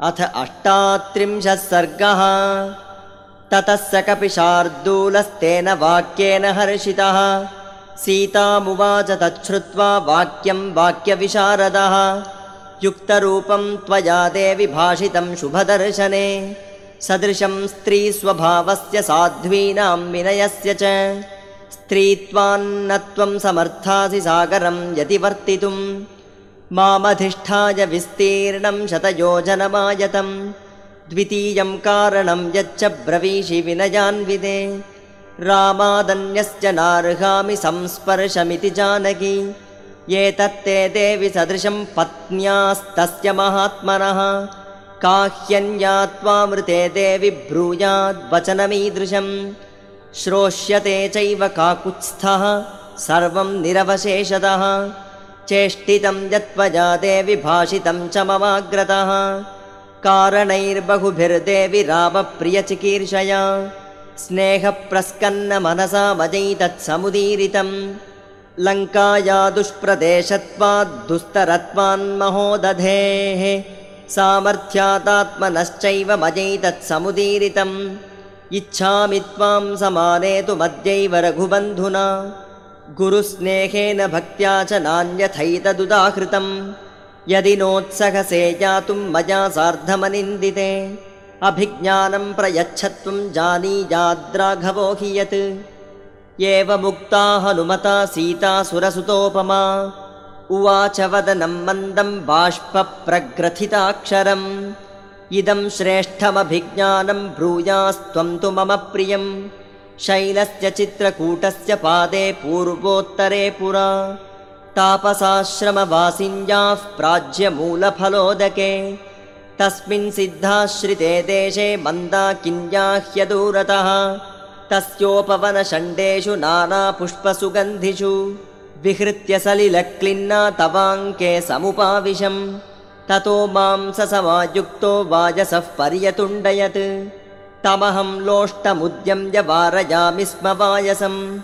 अथ अष्टात्रिंशः सर्गः। ततः स कपिशार्दूलस्तेन वाक्येन हर्षितः। सीतामुवाच तच्छ्रुत्वा वाक्यं वाक्यविशारदः। युक्तरूपं त्वया देवि भाषितं शुभदर्शने। सदृशं स्त्रीस्वभावस्य साध्वीनां विनयस्य च। स्त्रीत्वान्न त्वं समर्थासि सागरं यदि वर्तितुं मामधिष्ठाय विस्तीर्णं शतयोजनमायतं द्वितीयं कारणं यच्च ब्रवीषि विनयान्विदे रामादन्यस्य नार्हामि संस्पर्शमिति जानकी एतत्ते देवि सदृशं पत्न्यास्तस्य महात्मनः। काह्यन्या त्वामृते देवि ब्रूयाद्वचनमीदृशं श्रोष्यते चैव काकुत्स्थः सर्वं निरवशेषतः चेष्टितं यत्त्वया देवि भाषितं च ममाग्रतः। कारणैर्बहुभिर्देवि रामप्रियचिकीर्षया। स्नेहप्रस्कन्नमनसा मजैतत्समुदीरितं लङ्काया दुष्प्रदेशत्वाद्दुस्तरत्वान्महोदधेः सामर्थ्यादात्मनश्चैव मजैतत्समुदीरितम् इच्छामि त्वां समानेतुमद्यैव रघुबन्धुना गुरुस्नेहेन भक्त्या च नान्यथैतदुदाहृतं यदि नोत्सहसे यातुं मया सार्धमनिन्दिते अभिज्ञानं प्रयच्छत्वं जानीयाद्राघवो हि यत्। एवमुक्ता हनुमता सीता सुरसुतोपमा उवाच वदनं मन्दं बाष्पप्रग्रथिताक्षरम्। इदं श्रेष्ठमभिज्ञानं ब्रूयास्त्वं तु मम प्रियं शैलस्य चित्रकूटस्य पादे पूर्वोत्तरे पुरा। तापसाश्रमवासिन्याः प्राज्यमूलफलोदके। तस्मिन् सिद्धाश्रिते देशे मन्दाकिन्याह्यदूरतः तस्योपवनषण्डेषु नानापुष्पसुगन्धिषु। विहृत्य सलिलक्लिन्ना तवाङ्के समुपाविशम्। ततो मां स समायुक्तो वाजसः पर्यतुण्डयत् तमहं लोष्टमुद्यम्य वारयामि स्म वायसं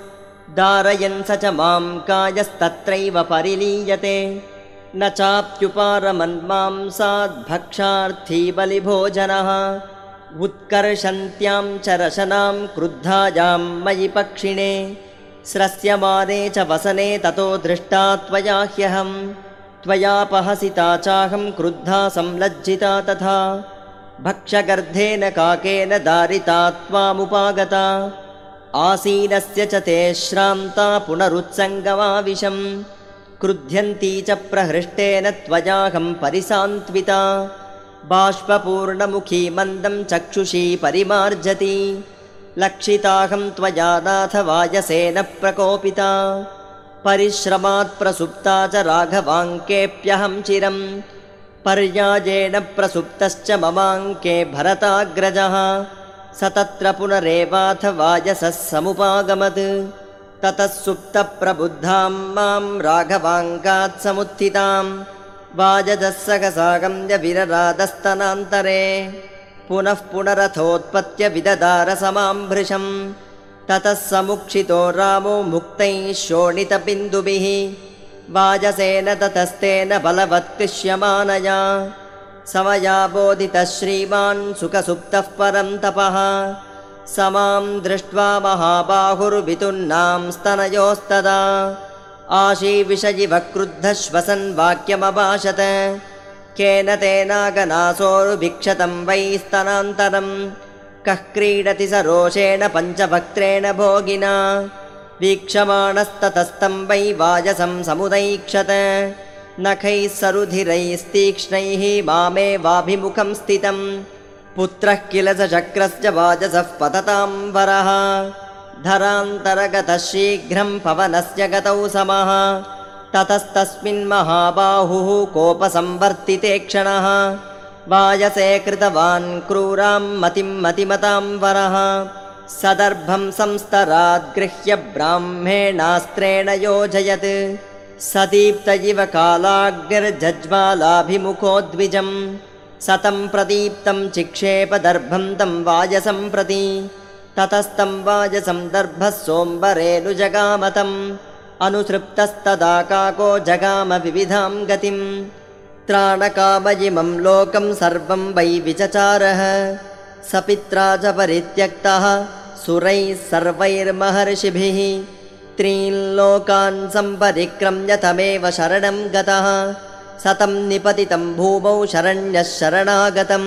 दारयन् स च मां कायस्तत्रैव परिलीयते। न चाप्युपारमन्मांसाद्भक्षार्थी बलिभोजनः उत्कर्षन्त्यां च रशनां क्रुद्धायां मयि पक्षिणे। स्रस्यमाने च वसने ततो दृष्टा त्वया ह्यहम्। त्वयापहसिता चाहं क्रुद्धा संलज्जिता तथा भक्षगर्धेन काकेन दारिता त्वामुपागता। आसीनस्य च ते श्रान्ता पुनरुत्सङ्गमाविशम्। क्रुध्यन्ती च प्रहृष्टेन त्वयाहं परिसान्त्विता। बाष्पपूर्णमुखी मन्दं चक्षुषी परिमार्जति। लक्षिताहं त्वया नाथ वायसेन प्रकोपिता। परिश्रमात् प्रसुप्ता च राघवाङ्केऽप्यहं चिरम् पर्यायेण प्रसुप्तश्च ममाङ्के भरताग्रजः। स तत्र पुनरेवाथ वायसः समुपागमत्। ततः सुप्तप्रबुद्धां मां राघवाङ्कात् समुत्थितां वाजजः विररादस्तनान्तरे। पुनः पुनरथोत्पत्य भृशम् ततः समुक्षितो रामो मुक्तैः शोणितबिन्दुभिः वाजसेन ततस्तेन बलवत्कृष्यमानया। समया बोधितः श्रीमान् सुखसुप्तः परं तपः। समां दृष्ट्वा महाबाहुर्वितुन्नां स्तनयोस्तदा। आशीविषयिवक्रुद्धश्वसन् वाक्यमभाषत। केन तेनागनासोरुभिक्षतं वै स्तनान्तरम् कः क्रीडति स रोषेण पञ्चभक्त्रेण भोगिना वीक्षमाणस्ततस्तं वै वाजसं समुदैक्षत नखैः सरुधिरैस्तीक्ष्णैः मामेवाभिमुखं स्थितं पुत्रः किल स चक्रस्य वाजसः पततां वरः। धरान्तरगतः शीघ्रं पवनस्य गतौ समः। ततस्तस्मिन्महाबाहुः कोपसंवर्तिते क्षणः। वायसे कृतवान् क्रूरां मतिं मतिमतां वरः सदर्भं संस्तराद्गृह्य ब्राह्मेणास्त्रेण योजयत्। सदीप्त इव कालाग्निर्जज्वालाभिमुखो द्विजं सतं प्रदीप्तं चिक्षेपदर्भं तं वायसं प्रति। ततस्तं वाजसं दर्भः सोम्बरेणुजगामतं अनुसृप्तस्तदा काको जगाम विविधां गतिं त्राणकामयिमं लोकं सर्वं वै विचचारः। स पित्रा च परित्यक्तः सुरैः सर्वैर्महर्षिभिः त्रीन् लोकान् सम्परिक्रम्य तमेव शरणं गतः। सतं निपतितं भूमौ शरण्यः शरणागतं।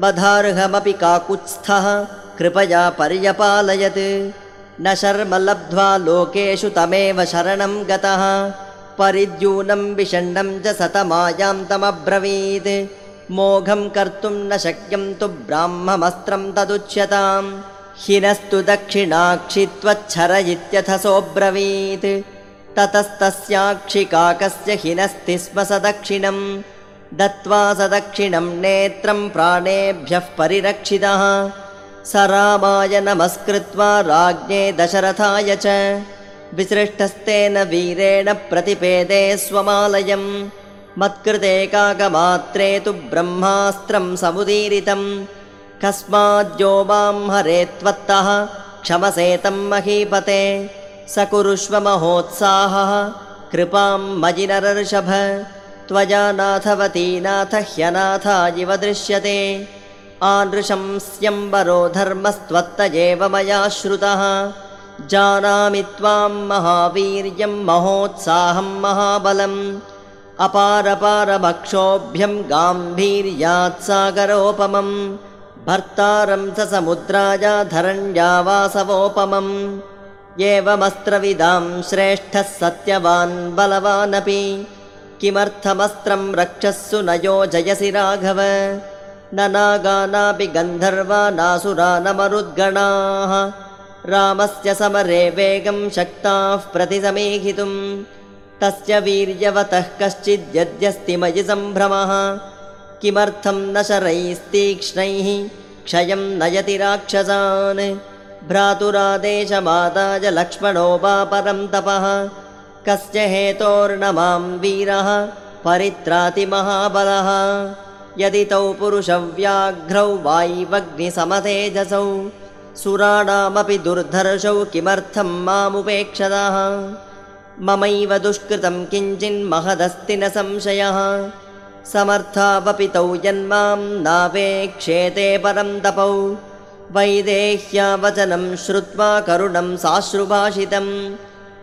वधार्हमपि काकुत्स्थः कृपया पर्यपालयत्। न शर्म लब्ध्वा लोकेषु तमेव शरणं गतः। परिद्यूनं विषण्णं च सतमायां तमब्रवीत्। मोघं कर्तुं न शक्यं तु ब्राह्ममस्त्रं तदुच्यतां हिनस्तु दक्षिणाक्षि त्वच्छर इत्यथ सोऽब्रवीत् ततस्तस्याक्षिकाकस्य हिनस्ति स्म स दक्षिणं दत्त्वा स दक्षिणं नेत्रं प्राणेभ्यः परिरक्षितः। स रामाय नमस्कृत्वा राज्ञे दशरथाय च। विसृष्टस्तेन वीरेण प्रतिपेदे स्वमालयम्। मत्कृते काकमात्रे तु ब्रह्मास्त्रं समुदीरितं कस्माद्यो मां हरे त्वत्तः क्षमसेतं महीपते। स कुरुष्व महोत्साहः कृपां मयि नरर्षभ त्वया नाथवती नाथ ह्यनाथायिव दृश्यते धर्मस्त्वत्त एव मया श्रुतः। जानामि त्वां महावीर्यं महोत्साहं महाबलम्। अपारपारभक्षोभ्यं गाम्भीर्यात् सागरोपमं भर्तारं स समुद्राया धरण्या वासवोपमम् एवमस्त्रविदां श्रेष्ठः सत्यवान् बलवानपि। किमर्थमस्त्रं रक्षस्सु न योजयसि राघव? न नागानापि गन्धर्वा नासुरा न मरुद्गणाः रामस्य समरे वेगं शक्ताः प्रतिसमीहितुं तस्य वीर्यवतः कश्चिद्यद्यस्ति मयि सम्भ्रमः किमर्थं न शरैस्तीक्ष्णैः? क्षयं नयति राक्षसान्। भ्रातुरादेशमादाय लक्ष्मणो वा परं तपः। कस्य हेतोर्णमां वीरः? परित्रातिमहाबलः यदि तौ पुरुषव्याघ्रौ वाय्वग्निसमतेजसौ सुराणामपि दुर्धर्षौ किमर्थं मामुपेक्षतः? ममैव दुष्कृतं किञ्चिन्महदस्ति न संशयः समर्थावपि तौ यन्मां नावेक्षेते परं तपौ। वैदेह्यावचनं श्रुत्वा करुणं साश्रुभाषितम्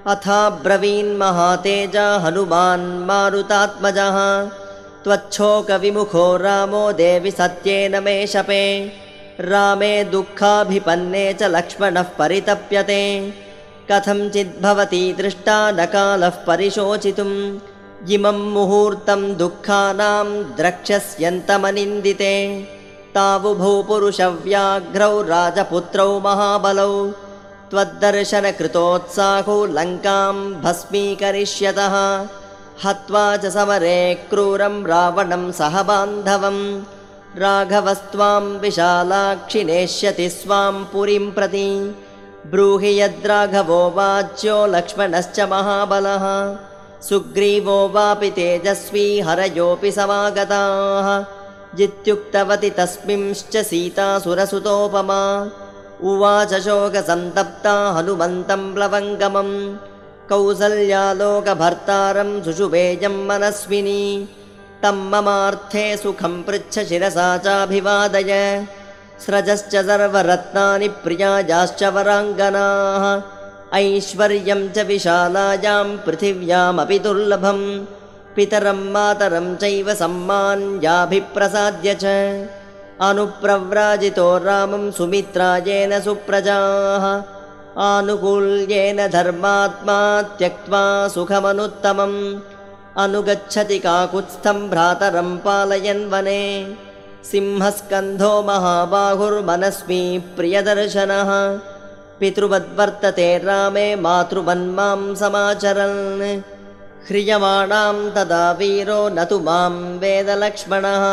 अथाब्रवीन्महातेजा हनुमान् मारुतात्मजः। त्वच्छोकविमुखो रामो देवि सत्येन मे शपे। रामे दुःखाभिपन्ने च लक्ष्मणः परितप्यते। कथञ्चिद्भवती दृष्टा न कालः परिशोचितुम् इमं मुहूर्तं दुःखानां द्रक्ष्यस्यन्तमनिन्दिते तावुभौ पुरुषव्याघ्रौ राजपुत्रौ महाबलौ। त्वद्दर्शनकृतोत्साहो लङ्कां भस्मीकरिष्यतः। हत्वा च समरे क्रूरं रावणं सह बान्धवं। राघवस्त्वां विशालाक्षि नेष्यति स्वां पुरीं प्रति। ब्रूहि यद्राघवो वाच्यो लक्ष्मणश्च महाबलः सुग्रीवो वापि तेजस्वी हरयोऽपि समागताः। जित्युक्तवति तस्मिंश्च सीतासुरसुतोपमा। उवाच शोकसन्तप्ता हनुमन्तं प्लवङ्गमम्। कौसल्यालोकभर्तारं सुषुभेयं मनस्विनी। तं ममार्थे सुखं पृच्छ शिरसा चाभिवादय। स्रजश्च सर्वरत्नानि प्रियायाश्च वराङ्गनाः ऐश्वर्यं च विशालायां पृथिव्यामपि दुर्लभम् पितरं मातरं चैव सम्मान्याभिप्रसाद्य च। अनुप्रव्राजितो रामं सुमित्रायेन सुप्रजाः आनुकूल्येन धर्मात्मा त्यक्त्वा सुखमनुत्तमम् अनुगच्छति काकुत्स्थं भ्रातरं पालयन् वने। सिंहस्कन्धो महाबाहुर्मनस्वी प्रियदर्शनः पितृवद्वर्तते रामे मातृवन्मां समाचरन्। ह्रियमाणां तदा वीरो न तु मां वेदलक्ष्मणः।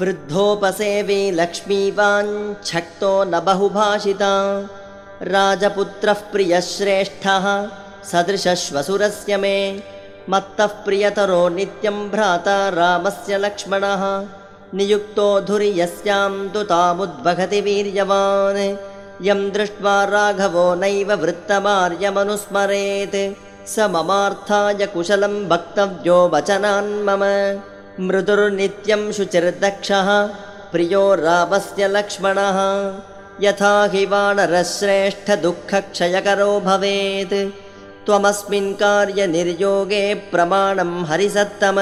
वृद्धोपसेवी लक्ष्मीवाञ्छक्तो न बहुभाषिता। राजपुत्रः प्रियश्रेष्ठः सदृशश्वसुरस्य मे। मत्तः प्रियतरो नित्यं भ्राता रामस्य लक्ष्मणः। नियुक्तो धुरि यस्यां तु तामुद्वहति वीर्यवान् यं दृष्ट्वा राघवो नैव वृत्तमार्यमनुस्मरेत्। स ममार्थाय कुशलं वक्तव्यो वचनान् मम। मृदुर्नित्यं शुचिर्दक्षः प्रियो रामस्य लक्ष्मणः। यथा हि वानरश्रेष्ठदुःखक्षयकरो भवेत्। त्वमस्मिन् कार्यनिर्योगे प्रमाणं हरिसत्तम।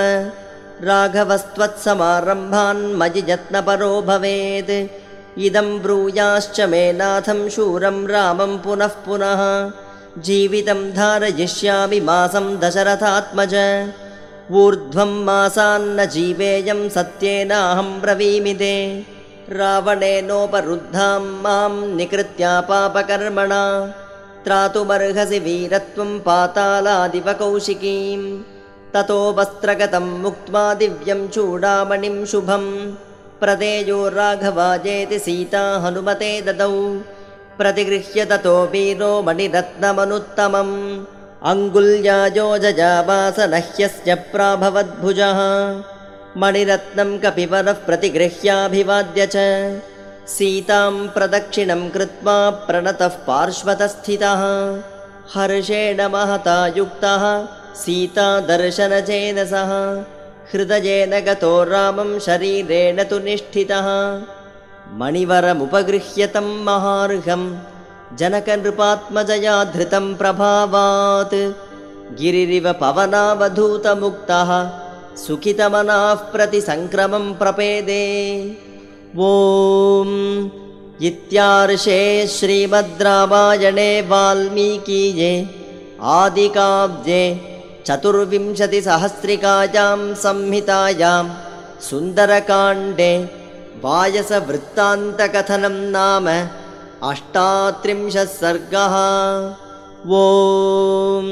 राघवस्त्वत्समारम्भान् मयि यत्नपरो भवेत् इदं ब्रूयाश्च मे नाथं शूरं रामं पुनः पुनः। जीवितं धारयिष्यामि मासं दशरथात्मज। ऊर्ध्वं मासान्न जीवेयं सत्येनाहं ब्रवीमि ते। रावणेनोपरुद्धां मां निकृत्या पापकर्मणा। त्रातुमर्हसि वीरत्वं पातालादिव कौशिकीं ततो वस्त्रगतं मुक्त्वा दिव्यं चूडामणिं शुभं प्रदेयो राघवाजेति सीता हनुमते ददौ। प्रतिगृह्य ततो वीरो मणिरत्नमनुत्तमम्। अङ्गुल्यायोजजावासनह्यस्य प्राभवद्भुजः। मणिरत्नं कपिवरः प्रतिगृह्याभिवाद्य च। सीतां प्रदक्षिणं कृत्वा प्रणतः पार्श्वतस्थितः। हर्षेण महता युक्तः सीतादर्शनजेन सह हृदयेन गतो रामं शरीरेण तु निष्ठितः। मणिवरमुपगृह्य तं महार्घं जनकनृपात्मजया धृतं प्रभावात्। गिरिरिव पवनावधूतमुक्तः सुखितमनाः प्रतिसङ्क्रमं प्रपेदे। ॐ इत्यार्षे श्रीमद् रामायणे वाल्मीकीये आदिकाव्ये चतुर्विंशतिसहस्रिकायां संहितायां सुन्दरकाण्डे वायसवृत्तान्तकथनं नाम अष्टात्रिंशः सर्गः ॐ